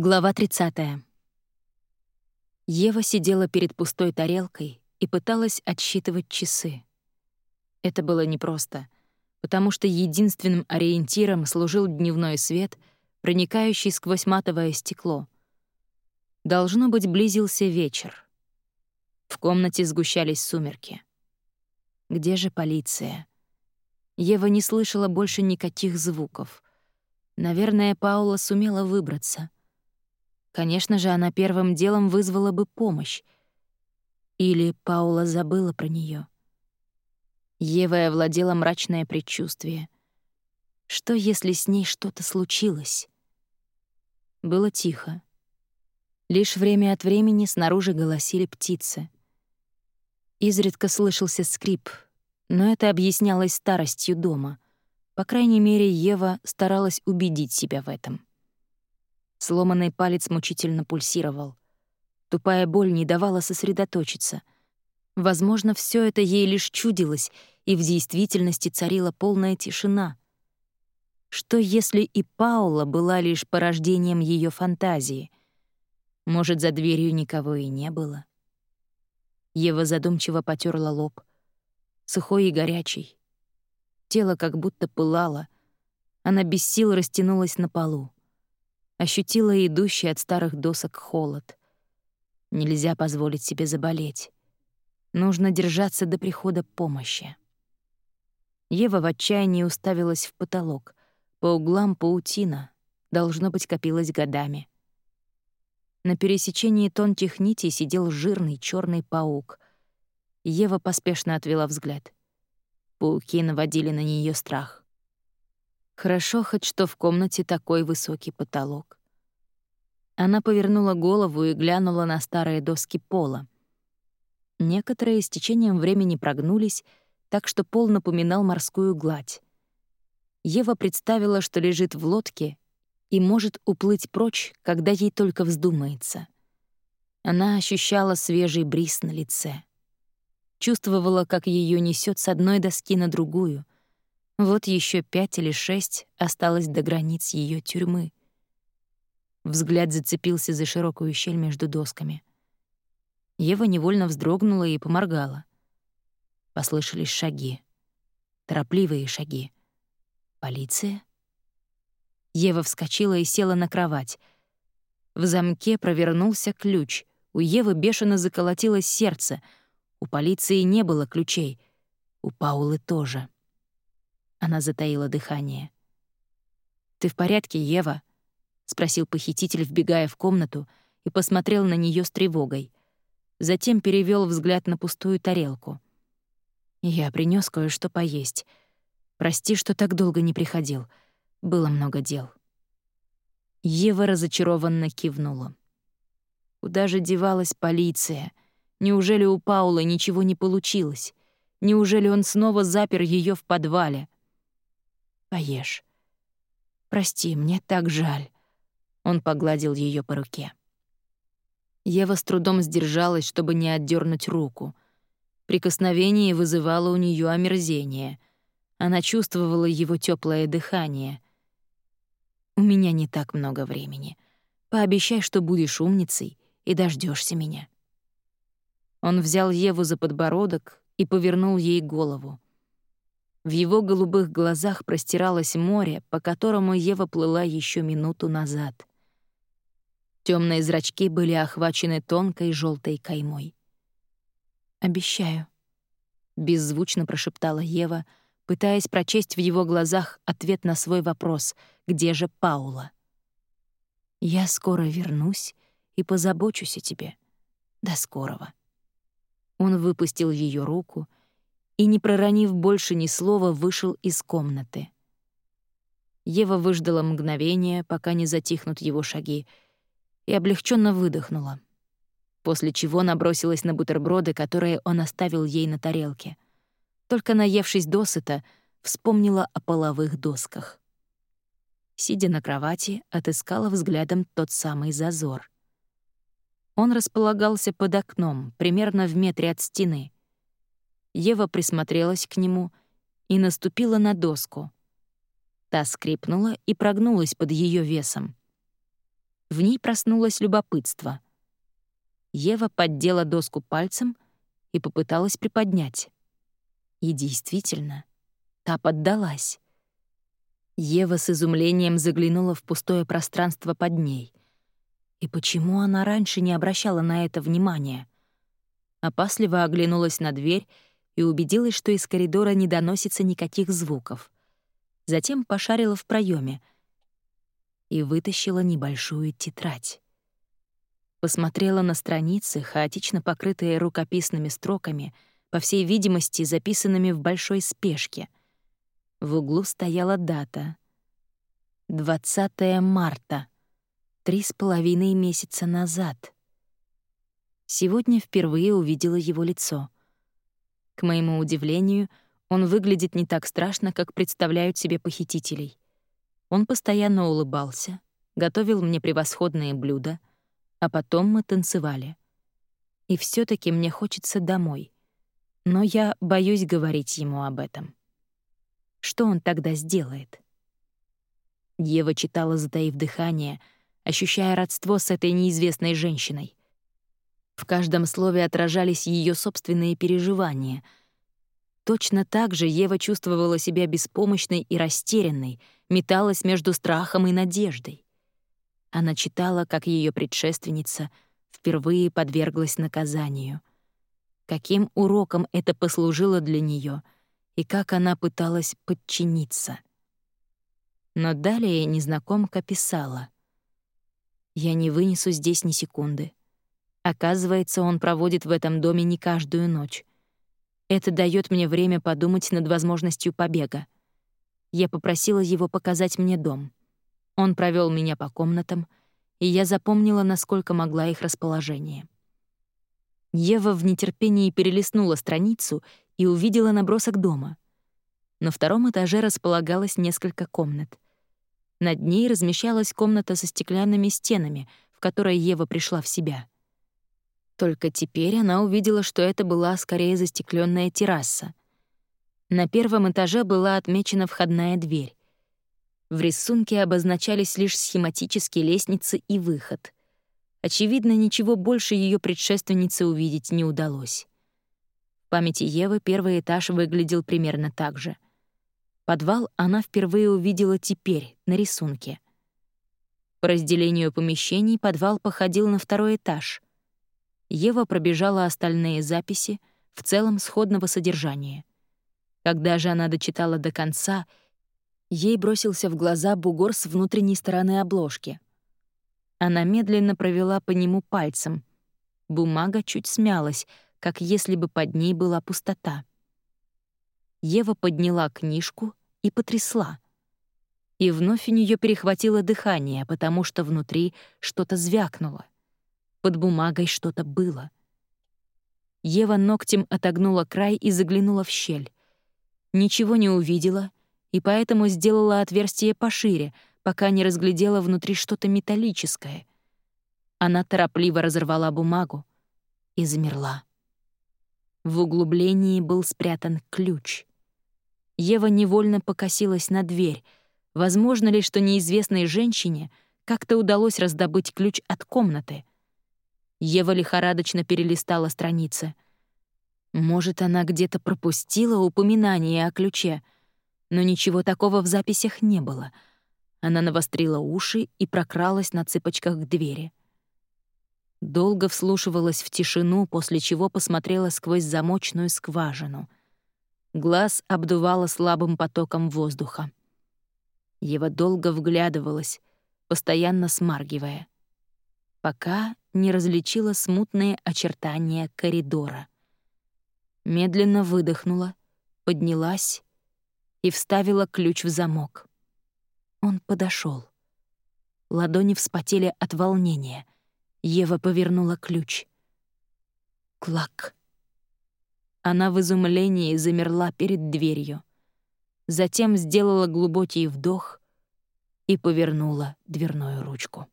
Глава 30. Ева сидела перед пустой тарелкой и пыталась отсчитывать часы. Это было непросто, потому что единственным ориентиром служил дневной свет, проникающий сквозь матовое стекло. Должно быть, близился вечер. В комнате сгущались сумерки. Где же полиция? Ева не слышала больше никаких звуков. Наверное, Паула сумела выбраться — Конечно же, она первым делом вызвала бы помощь. Или Паула забыла про нее. Евой овладело мрачное предчувствие. Что, если с ней что-то случилось? Было тихо. Лишь время от времени снаружи голосили птицы. Изредка слышался скрип, но это объяснялось старостью дома. По крайней мере, Ева старалась убедить себя в этом. Сломанный палец мучительно пульсировал. Тупая боль не давала сосредоточиться. Возможно, все это ей лишь чудилось, и в действительности царила полная тишина. Что если и Паула была лишь порождением ее фантазии? Может, за дверью никого и не было? Ева задумчиво потерла лоб. Сухой и горячий. Тело как будто пылало. Она без сил растянулась на полу ощутила идущий от старых досок холод. Нельзя позволить себе заболеть. Нужно держаться до прихода помощи. Ева в отчаянии уставилась в потолок. По углам паутина, должно быть, копилась годами. На пересечении тонких нитей сидел жирный черный паук. Ева поспешно отвела взгляд. Пауки наводили на нее страх. Хорошо хоть что в комнате такой высокий потолок. Она повернула голову и глянула на старые доски пола. Некоторые с течением времени прогнулись, так что пол напоминал морскую гладь. Ева представила, что лежит в лодке и может уплыть прочь, когда ей только вздумается. Она ощущала свежий бриз на лице. Чувствовала, как ее несет с одной доски на другую — вот еще пять или шесть осталось до границ ее тюрьмы. Взгляд зацепился за широкую щель между досками. Ева невольно вздрогнула и поморгала. Послышались шаги. Торопливые шаги. Полиция? Ева вскочила и села на кровать. В замке провернулся ключ. У Евы бешено заколотилось сердце. У полиции не было ключей. У Паулы тоже. Она затаила дыхание. «Ты в порядке, Ева?» — спросил похититель, вбегая в комнату, и посмотрел на нее с тревогой. Затем перевел взгляд на пустую тарелку. «Я принес кое-что поесть. Прости, что так долго не приходил. Было много дел». Ева разочарованно кивнула. Куда же девалась полиция? Неужели у Паула ничего не получилось? Неужели он снова запер ее в подвале? Поешь. Прости, мне так жаль. Он погладил ее по руке. Ева с трудом сдержалась, чтобы не отдернуть руку. Прикосновение вызывало у нее омерзение. Она чувствовала его теплое дыхание. «У меня не так много времени. Пообещай, что будешь умницей и дождешься меня». Он взял Еву за подбородок и повернул ей голову. В его голубых глазах простиралось море, по которому Ева плыла еще минуту назад. Темные зрачки были охвачены тонкой желтой каймой. «Обещаю», — беззвучно прошептала Ева, пытаясь прочесть в его глазах ответ на свой вопрос «Где же Паула?». «Я скоро вернусь и позабочусь о тебе. До скорого». Он выпустил ее руку и, не проронив больше ни слова, вышел из комнаты. Ева выждала мгновение, пока не затихнут его шаги, и облегченно выдохнула, после чего набросилась на бутерброды, которые он оставил ей на тарелке. Только наевшись досыта, вспомнила о половых досках. Сидя на кровати, отыскала взглядом тот самый зазор. Он располагался под окном, примерно в метре от стены — Ева присмотрелась к нему и наступила на доску. Та скрипнула и прогнулась под ее весом. В ней проснулось любопытство. Ева поддела доску пальцем и попыталась приподнять. И действительно, та поддалась. Ева с изумлением заглянула в пустое пространство под ней. И почему она раньше не обращала на это внимания? Опасливо оглянулась на дверь и убедилась, что из коридора не доносится никаких звуков. Затем пошарила в проеме и вытащила небольшую тетрадь. Посмотрела на страницы, хаотично покрытые рукописными строками, по всей видимости, записанными в большой спешке — в углу стояла дата. 20 марта. Три с половиной месяца назад. Сегодня впервые увидела его лицо. К моему удивлению, он выглядит не так страшно, как представляют себе похитителей. Он постоянно улыбался, готовил мне превосходные блюда, а потом мы танцевали. И все таки мне хочется домой. Но я боюсь говорить ему об этом. Что он тогда сделает? Ева читала, затаив дыхание, ощущая родство с этой неизвестной женщиной. В каждом слове отражались ее собственные переживания. Точно так же Ева чувствовала себя беспомощной и растерянной, металась между страхом и надеждой. Она читала, как ее предшественница впервые подверглась наказанию. Каким уроком это послужило для нее — и как она пыталась подчиниться. Но далее незнакомка писала. «Я не вынесу здесь ни секунды. Оказывается, он проводит в этом доме не каждую ночь. Это дает мне время подумать над возможностью побега. Я попросила его показать мне дом. Он провел меня по комнатам, и я запомнила, насколько могла их расположение. Ева в нетерпении перелистнула страницу и увидела набросок дома. На втором этаже располагалось несколько комнат. Над ней размещалась комната со стеклянными стенами, в которой Ева пришла в себя. Только теперь она увидела, что это была скорее застекленная терраса. На первом этаже была отмечена входная дверь. В рисунке обозначались лишь схематические лестницы и выход. Очевидно, ничего больше ее предшественнице увидеть не удалось. В памяти Евы первый этаж выглядел примерно так же. Подвал она впервые увидела теперь, на рисунке. По разделению помещений подвал походил на второй этаж. Ева пробежала остальные записи, в целом сходного содержания. Когда же она дочитала до конца, ей бросился в глаза бугор с внутренней стороны обложки. Она медленно провела по нему пальцем. Бумага чуть смялась — как если бы под ней была пустота. Ева подняла книжку и потрясла. И вновь у нее перехватило дыхание, потому что внутри что-то звякнуло. Под бумагой что-то было. Ева ногтем отогнула край и заглянула в щель. Ничего не увидела, и поэтому сделала отверстие пошире, пока не разглядела внутри что-то металлическое. Она торопливо разорвала бумагу и замерла. В углублении был спрятан ключ. Ева невольно покосилась на дверь. Возможно ли, что неизвестной женщине как-то удалось раздобыть ключ от комнаты? Ева лихорадочно перелистала страницы. Может, она где-то пропустила упоминание о ключе, но ничего такого в записях не было. Она навострила уши и прокралась на цыпочках к двери. Долго вслушивалась в тишину, после чего посмотрела сквозь замочную скважину. Глаз обдувало слабым потоком воздуха. Ева долго вглядывалась, постоянно смаргивая, пока не различила смутные очертания коридора. Медленно выдохнула, поднялась и вставила ключ в замок. Он подошел. Ладони вспотели от волнения — Ева повернула ключ. Клак. Она в изумлении замерла перед дверью. Затем сделала глубокий вдох и повернула дверную ручку.